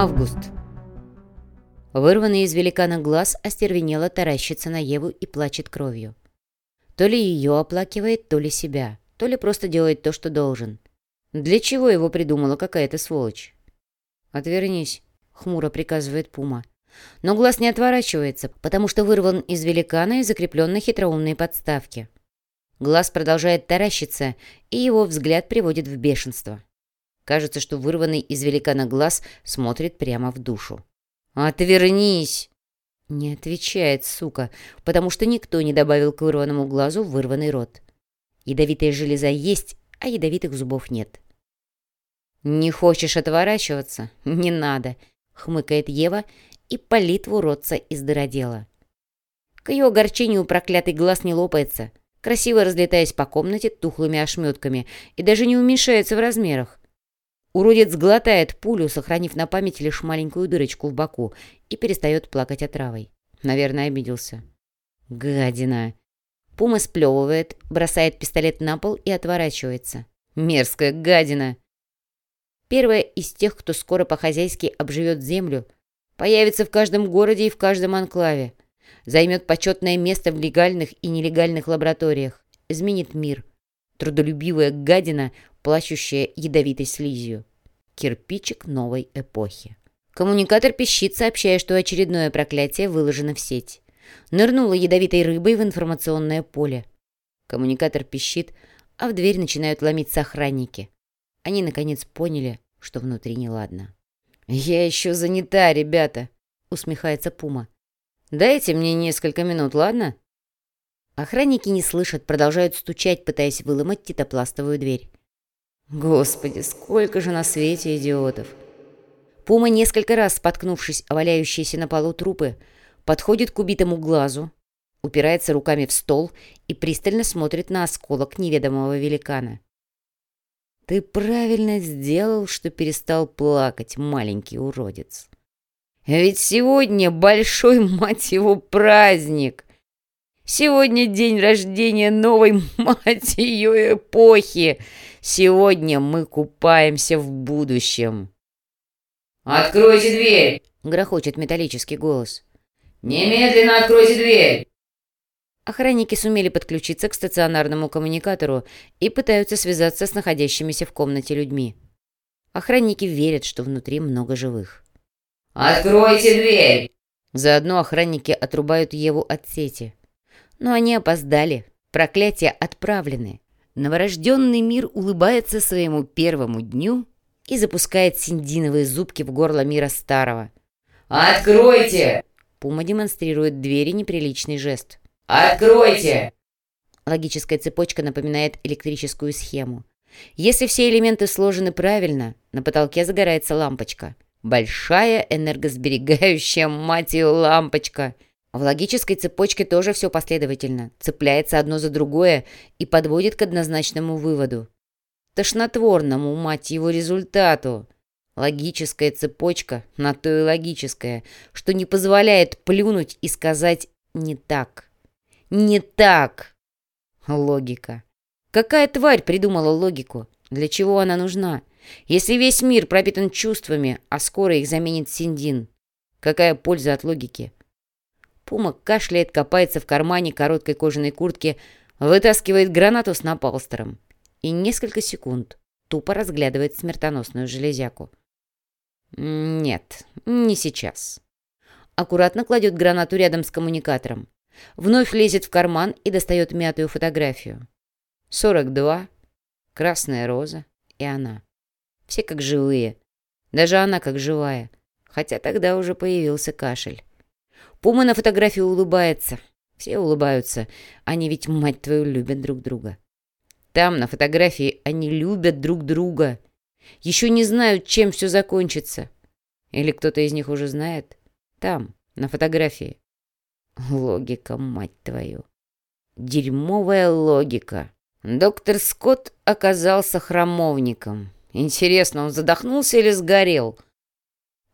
Август. Вырванный из великана глаз остервенело таращится на Еву и плачет кровью. То ли ее оплакивает, то ли себя, то ли просто делает то, что должен. Для чего его придумала какая-то сволочь? «Отвернись», — хмуро приказывает Пума. Но глаз не отворачивается, потому что вырван из великана и закреплен на хитроумной подставке. Глаз продолжает таращиться, и его взгляд приводит в бешенство. Кажется, что вырванный из великана глаз смотрит прямо в душу. «Отвернись!» Не отвечает, сука, потому что никто не добавил к вырванному глазу вырванный рот. Ядовитая железа есть, а ядовитых зубов нет. «Не хочешь отворачиваться? Не надо!» — хмыкает Ева и палит в уродца из дыродела. К ее огорчению проклятый глаз не лопается, красиво разлетаясь по комнате тухлыми ошметками и даже не уменьшается в размерах. Уродец глотает пулю, сохранив на память лишь маленькую дырочку в боку, и перестает плакать отравой. Наверное, обиделся. Гадина. Пума сплевывает, бросает пистолет на пол и отворачивается. Мерзкая гадина. Первая из тех, кто скоро по-хозяйски обживет землю, появится в каждом городе и в каждом анклаве, займет почетное место в легальных и нелегальных лабораториях, изменит мир. Трудолюбивая гадина, плачущая ядовитой слизью. Кирпичик новой эпохи. Коммуникатор пищит, сообщая, что очередное проклятие выложено в сеть. Нырнула ядовитой рыбой в информационное поле. Коммуникатор пищит, а в дверь начинают ломиться охранники. Они, наконец, поняли, что внутри неладно. «Я еще занята, ребята», — усмехается Пума. «Дайте мне несколько минут, ладно?» Охранники не слышат, продолжают стучать, пытаясь выломать титопластовую дверь. Господи, сколько же на свете идиотов! Пума, несколько раз споткнувшись о валяющиеся на полу трупы, подходит к убитому глазу, упирается руками в стол и пристально смотрит на осколок неведомого великана. «Ты правильно сделал, что перестал плакать, маленький уродец. Ведь сегодня большой, мать его, праздник!» Сегодня день рождения новой, мать ее, эпохи. Сегодня мы купаемся в будущем. «Откройте дверь!» — грохочет металлический голос. «Немедленно откройте дверь!» Охранники сумели подключиться к стационарному коммуникатору и пытаются связаться с находящимися в комнате людьми. Охранники верят, что внутри много живых. «Откройте дверь!» Заодно охранники отрубают Еву от сети. Но они опоздали. Проклятия отправлены. Новорожденный мир улыбается своему первому дню и запускает синдиновые зубки в горло мира старого. «Откройте!» Пума демонстрирует двери неприличный жест. «Откройте!» Логическая цепочка напоминает электрическую схему. Если все элементы сложены правильно, на потолке загорается лампочка. Большая энергосберегающая, мать ее, лампочка — в логической цепочке тоже все последовательно, цепляется одно за другое и подводит к однозначному выводу. Тошнотворному, мать его, результату. Логическая цепочка на то и логическая, что не позволяет плюнуть и сказать «не так». «Не так!» Логика. Какая тварь придумала логику? Для чего она нужна? Если весь мир пропитан чувствами, а скоро их заменит Синдин, какая польза от логики? Пума кашляет, копается в кармане короткой кожаной куртки, вытаскивает гранату с напалстером и несколько секунд тупо разглядывает смертоносную железяку. Нет, не сейчас. Аккуратно кладет гранату рядом с коммуникатором. Вновь лезет в карман и достает мятую фотографию. 42, красная роза и она. Все как живые. Даже она как живая. Хотя тогда уже появился кашель. Пума на фотографии улыбается. Все улыбаются. Они ведь, мать твою, любят друг друга. Там, на фотографии, они любят друг друга. Еще не знают, чем все закончится. Или кто-то из них уже знает? Там, на фотографии. Логика, мать твою. Дерьмовая логика. Доктор Скотт оказался храмовником. Интересно, он задохнулся или сгорел?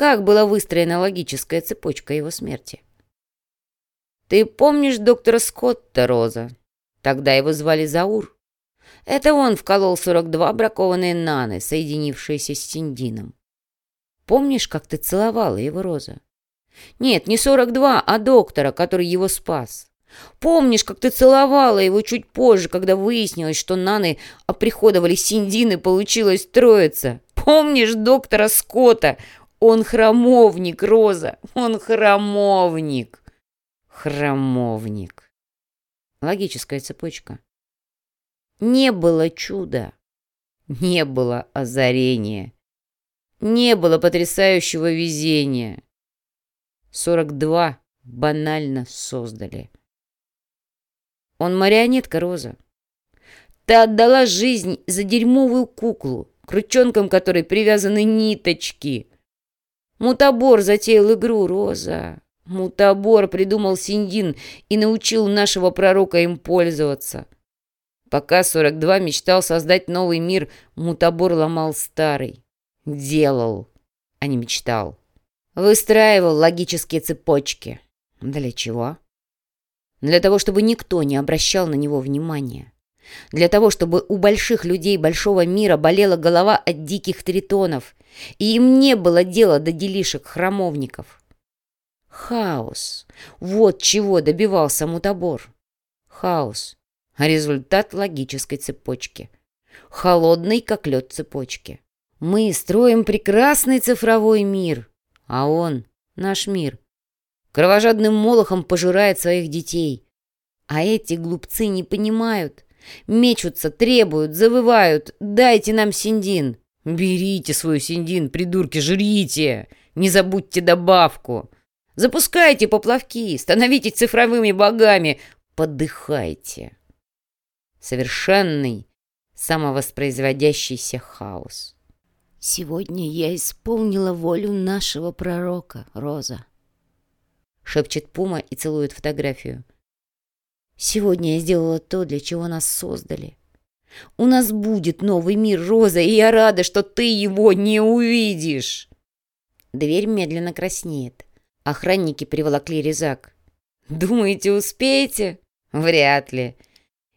Как была выстроена логическая цепочка его смерти? Ты помнишь доктора Скотта, Роза? Тогда его звали Заур. Это он вколол 42 бракованные наны, соединившиеся с Синдином. Помнишь, как ты целовала его, Роза? Нет, не 42, а доктора, который его спас. Помнишь, как ты целовала его чуть позже, когда выяснилось, что Наны оприходовали Синдин и получилось троица? Помнишь доктора Скотта? Он храмовник, Роза, он храмовник. Храмовник. Логическая цепочка. Не было чуда. Не было озарения. Не было потрясающего везения. 42 банально создали. Он марионетка, Роза. Ты отдала жизнь за дерьмовую куклу, к ручонкам которой привязаны ниточки. Мутабор затеял игру, Роза. Мутабор придумал Синдин и научил нашего пророка им пользоваться. Пока 42 мечтал создать новый мир, Мутабор ломал старый. Делал, а не мечтал. Выстраивал логические цепочки. Для чего? Для того, чтобы никто не обращал на него внимания. Для того, чтобы у больших людей большого мира болела голова от диких тритонов, и им не было дела до делишек храмовников. Хаос. Вот чего добивался мутабор. Хаос результат логической цепочки. Холодной, как лед цепочки. Мы строим прекрасный цифровой мир, а он, наш мир, кровожадным молохом пожирает своих детей. А эти глупцы не понимают. Мечутся, требуют, завывают. «Дайте нам синдин!» «Берите свой синдин, придурки, жрите! Не забудьте добавку!» «Запускайте поплавки, становитесь цифровыми богами, подыхайте!» совершенный, самовоспроизводящийся хаос. «Сегодня я исполнила волю нашего пророка, Роза», — шепчет Пума и целует фотографию. «Сегодня я сделала то, для чего нас создали. У нас будет новый мир, Роза, и я рада, что ты его не увидишь!» Дверь медленно краснеет. Охранники приволокли резак. «Думаете, успеете?» «Вряд ли.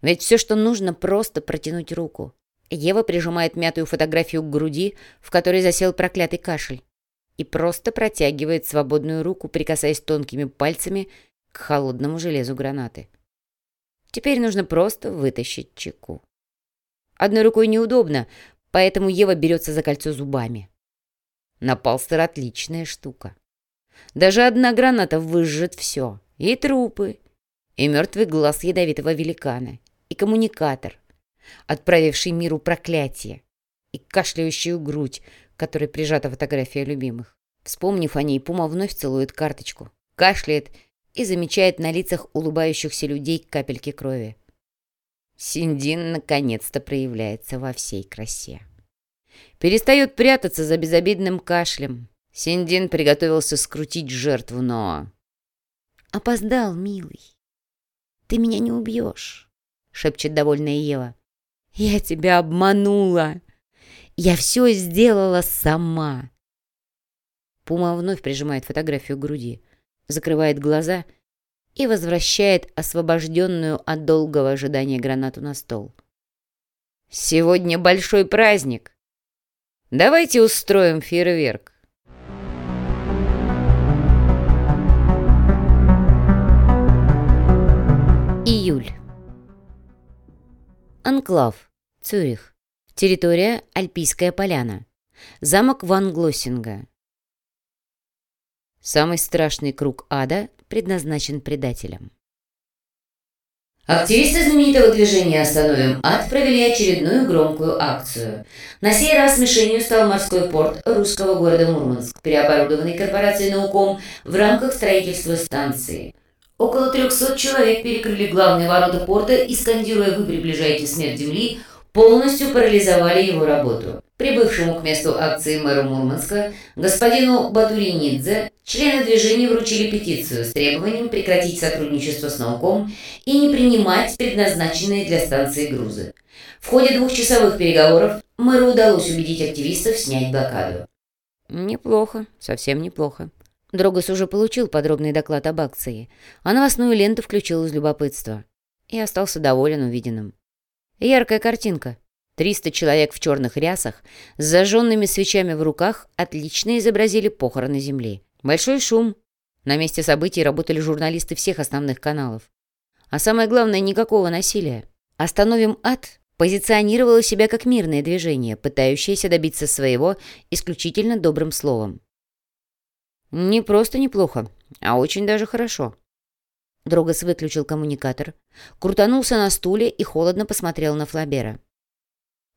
Ведь все, что нужно, просто протянуть руку. Ева прижимает мятую фотографию к груди, в которой засел проклятый кашель, и просто протягивает свободную руку, прикасаясь тонкими пальцами к холодному железу гранаты. Теперь нужно просто вытащить чеку. Одной рукой неудобно, поэтому Ева берется за кольцо зубами. Напалстер — отличная штука. Даже одна граната выжжет все. И трупы, и мертвый глаз ядовитого великана, и коммуникатор, отправивший миру проклятие, и кашляющую грудь, которой прижата фотография любимых. Вспомнив о ней, Пума вновь целует карточку, кашляет и замечает на лицах улыбающихся людей капельки крови. Синдин наконец-то проявляется во всей красе. Перестает прятаться за безобидным кашлем. Синдин приготовился скрутить жертву, но... «Опоздал, милый. Ты меня не убьешь. — шепчет довольная Ева. «Я тебя обманула! Я все сделала сама!» Пума вновь прижимает фотографию к груди, закрывает глаза и возвращает освобожденную от долгого ожидания гранату на стол. «Сегодня большой праздник! Давайте устроим фейерверк!» Июль. Анклав. Цюрих. Территория Альпийская поляна. Замок Ван Глоссинга. Самый страшный круг ада предназначен предателям. Активисты знаменитого движения «Остановим ад» провели очередную громкую акцию. На сей раз мишенью стал морской порт русского города Мурманск, переоборудованный корпорацией «Науком» в рамках строительства станции. Около 300 человек перекрыли главные ворота порта и, скандируя «Вы приближаете смерть Земли», полностью парализовали его работу. Прибывшему к месту акции мэру Мурманска, господину Батуринидзе, члены движения вручили петицию с требованием прекратить сотрудничество с науком и не принимать предназначенные для станции грузы. В ходе двухчасовых переговоров мэру удалось убедить активистов снять блокаду. Неплохо, совсем неплохо. Дрогос уже получил подробный доклад об акции, а новостную ленту включил из любопытства и остался доволен увиденным. Яркая картинка. Триста человек в черных рясах с зажженными свечами в руках отлично изобразили похороны Земли. Большой шум. На месте событий работали журналисты всех основных каналов. А самое главное, никакого насилия. «Остановим ад» позиционировало себя как мирное движение, пытающееся добиться своего исключительно добрым словом. Не просто неплохо, а очень даже хорошо. Дрогос выключил коммуникатор, крутанулся на стуле и холодно посмотрел на Флабера.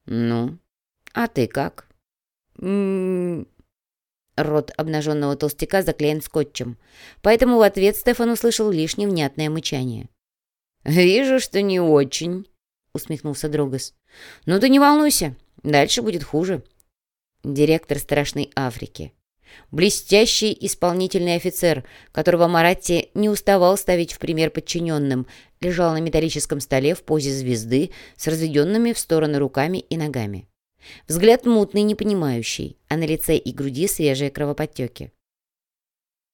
«Ну, а ты как?» М -м -м. Рот обнаженного толстяка заклеен скотчем, поэтому в ответ Стефан услышал лишь невнятное мычание. «Вижу, что не очень», — усмехнулся Дрогос. «Ну ты не волнуйся, дальше будет хуже». Директор страшной Африки. Блестящий исполнительный офицер, которого Маратти не уставал ставить в пример подчиненным, лежал на металлическом столе в позе звезды с разведенными в стороны руками и ногами. Взгляд мутный, непонимающий, а на лице и груди свежие кровоподтеки.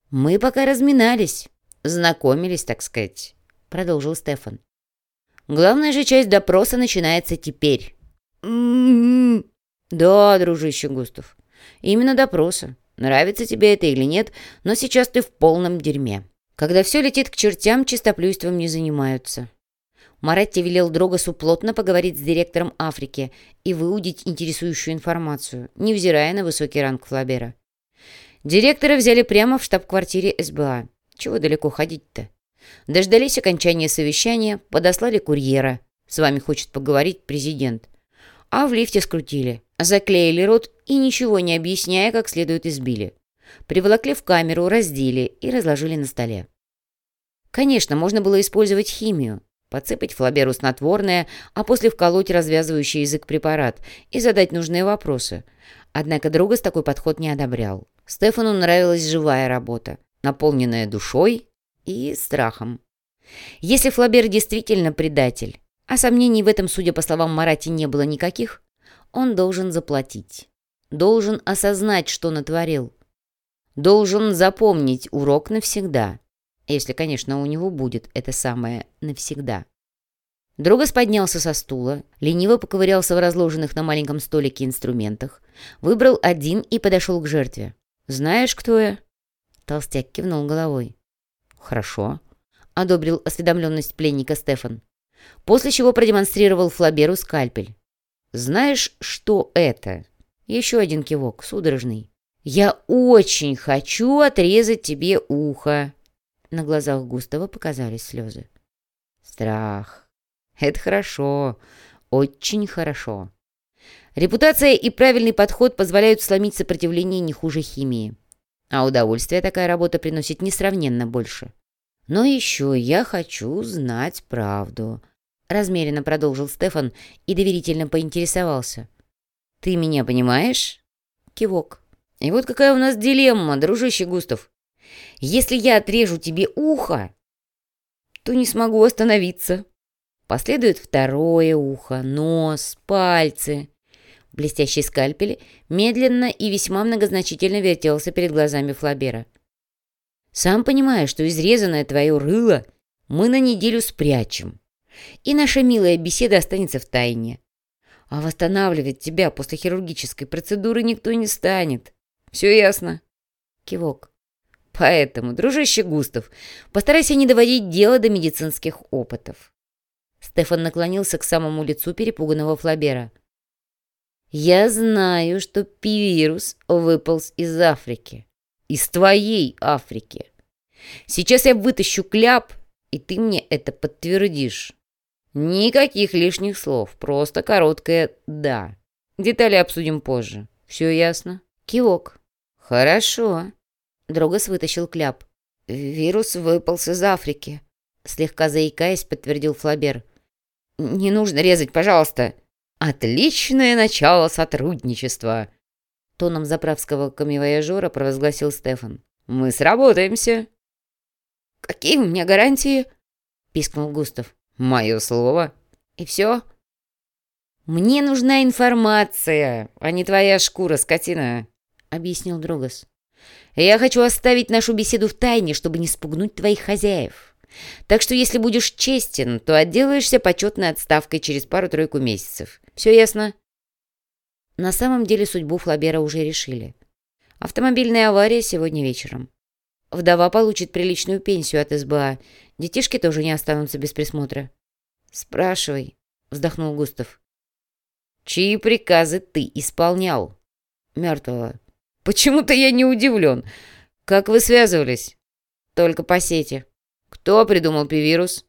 «Мы пока разминались, знакомились, так сказать», — продолжил Стефан. «Главная же часть допроса начинается теперь». «М-м-м». «Да, дружище Густав, именно допроса. Нравится тебе это или нет, но сейчас ты в полном дерьме. Когда все летит к чертям, чистоплюйством не занимаются. Маретти велел Дрогосу плотно поговорить с директором Африки и выудить интересующую информацию, невзирая на высокий ранг Флабера. Директора взяли прямо в штаб-квартире СБА. Чего далеко ходить-то? Дождались окончания совещания, подослали курьера. С вами хочет поговорить президент. А в лифте скрутили. Заклеили рот и, ничего не объясняя, как следует избили. Приволокли в камеру, раздели и разложили на столе. Конечно, можно было использовать химию, подсыпать флаберу снотворное, а после вколоть развязывающий язык препарат и задать нужные вопросы. Однако Другас такой подход не одобрял. Стефану нравилась живая работа, наполненная душой и страхом. Если Флабер действительно предатель, а сомнений в этом, судя по словам Марати, не было никаких, он должен заплатить. Должен осознать, что натворил. Должен запомнить урок навсегда. Если, конечно, у него будет это самое «навсегда». Другос поднялся со стула, лениво поковырялся в разложенных на маленьком столике инструментах, выбрал один и подошел к жертве. «Знаешь, кто я?» Толстяк кивнул головой. «Хорошо», — одобрил осведомленность пленника Стефан. После чего продемонстрировал Флаберу скальпель. «Знаешь, что это?» Еще один кивок, судорожный. «Я очень хочу отрезать тебе ухо!» На глазах Густава показались слезы. «Страх. Это хорошо. Очень хорошо. Репутация и правильный подход позволяют сломить сопротивление не хуже химии. А удовольствие такая работа приносит несравненно больше. Но еще я хочу знать правду», — размеренно продолжил Стефан и доверительно поинтересовался. «Ты меня понимаешь?» Кивок. «И вот какая у нас дилемма, дружище Густав. Если я отрежу тебе ухо, то не смогу остановиться. Последует второе ухо, нос, пальцы. Блестящий скальпель медленно и весьма многозначительно вертелся перед глазами Флабера. «Сам понимаешь, что изрезанное твое рыло мы на неделю спрячем, и наша милая беседа останется в тайне. А восстанавливать тебя после хирургической процедуры никто не станет. Все ясно?» Кивок. «Поэтому, дружище Густав, постарайся не доводить дело до медицинских опытов». Стефан наклонился к самому лицу перепуганного Флабера. «Я знаю, что пи-вирус выполз из Африки. Из твоей Африки. Сейчас я вытащу кляп, и ты мне это подтвердишь. Никаких лишних слов, просто короткое «да». Детали обсудим позже. Все ясно? Кивок. Хорошо. Дрогос вытащил кляп. Вирус выполз из Африки. Слегка заикаясь, подтвердил Флабер. «Не нужно резать, пожалуйста!» «Отличное начало сотрудничества!» Тоном заправского камевояжера провозгласил Стефан. «Мы сработаемся!» «Какие у меня гарантии?» Пискнул Густав. «Мое слово. И все?» «Мне нужна информация, а не твоя шкура, скотина», — объяснил Другас. «Я хочу оставить нашу беседу в тайне, чтобы не спугнуть твоих хозяев». Так что если будешь честен, то отделаешься почетной отставкой через пару-тройку месяцев. Все ясно?» На самом деле судьбу Флабера уже решили. Автомобильная авария сегодня вечером. Вдова получит приличную пенсию от СБА. Детишки тоже не останутся без присмотра. «Спрашивай», — вздохнул Густав. «Чьи приказы ты исполнял?» «Мертвого». «Почему-то я не удивлен. Как вы связывались?» «Только по сети». «Кто придумал пивирус?»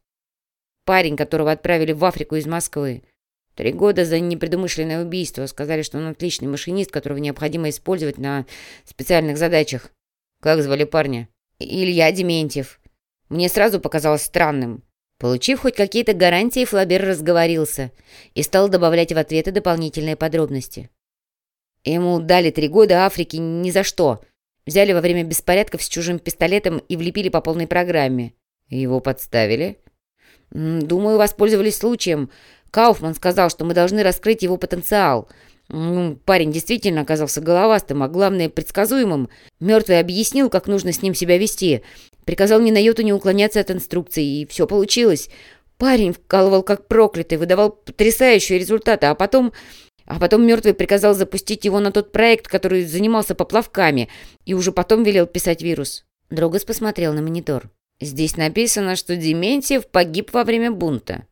«Парень, которого отправили в Африку из Москвы. Три года за непредумышленное убийство. Сказали, что он отличный машинист, которого необходимо использовать на специальных задачах. Как звали парня? Илья Дементьев. Мне сразу показалось странным. Получив хоть какие-то гарантии, Флабер разговорился и стал добавлять в ответы дополнительные подробности. Ему дали три года Африки ни за что. Взяли во время беспорядков с чужим пистолетом и влепили по полной программе. Его подставили? Думаю, воспользовались случаем. Кауфман сказал, что мы должны раскрыть его потенциал. Ну, парень действительно оказался головастым, а главное, предсказуемым. Мертвый объяснил, как нужно с ним себя вести. Приказал ни на йоту не уклоняться от инструкций, и все получилось. Парень вкалывал как проклятый, выдавал потрясающие результаты, а потом... А потом мертвый приказал запустить его на тот проект, который занимался поплавками, и уже потом велел писать вирус. Дрогос посмотрел на монитор. «Здесь написано, что Дементьев погиб во время бунта».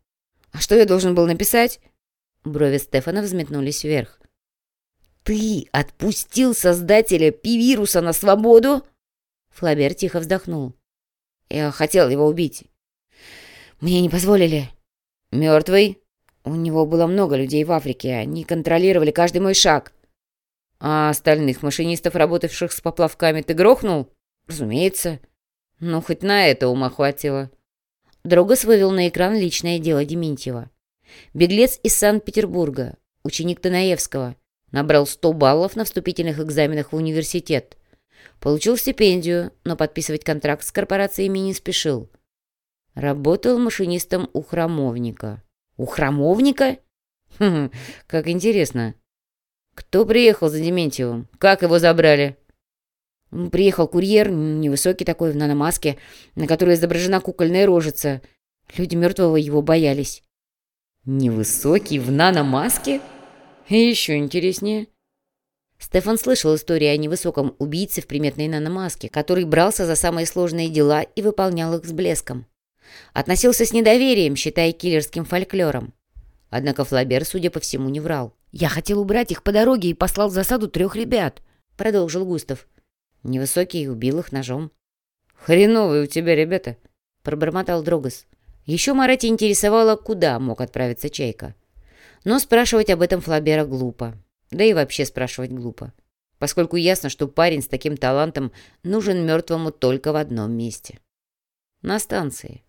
«А что я должен был написать?» Брови Стефана взметнулись вверх. «Ты отпустил создателя Пивируса на свободу?» Флабер тихо вздохнул. «Я хотел его убить. Мне не позволили. Мертвый? У него было много людей в Африке. Они контролировали каждый мой шаг. А остальных машинистов, работавших с поплавками, ты грохнул? Разумеется. Ну, хоть на это ума хватило». Дрогос вывел на экран личное дело Дементьева. Беглец из Санкт-Петербурга, ученик Танаевского, набрал 100 баллов на вступительных экзаменах в университет. Получил стипендию, но подписывать контракт с корпорациями не спешил. Работал машинистом у храмовника. У храмовника? Хм, как интересно. Кто приехал за Дементьевым? Как его забрали? Приехал курьер, невысокий такой, в наномаске, на которой изображена кукольная рожица. Люди мертвого его боялись. Невысокий, в наномаске? Еще интереснее. Стефан слышал истории о невысоком убийце в приметной наномаске, который брался за самые сложные дела и выполнял их с блеском. Относился с недоверием, считая киллерским фольклором. Однако Флабер, судя по всему, не врал. «Я хотел убрать их по дороге и послал в засаду трех ребят», — продолжил Густав. Невысокий убил их ножом. «Хреновые у тебя ребята», — пробормотал Дрогос. Еще Марати интересовало, куда мог отправиться Чайка. Но спрашивать об этом Флабера глупо. Да и вообще спрашивать глупо. Поскольку ясно, что парень с таким талантом нужен мертвому только в одном месте. На станции.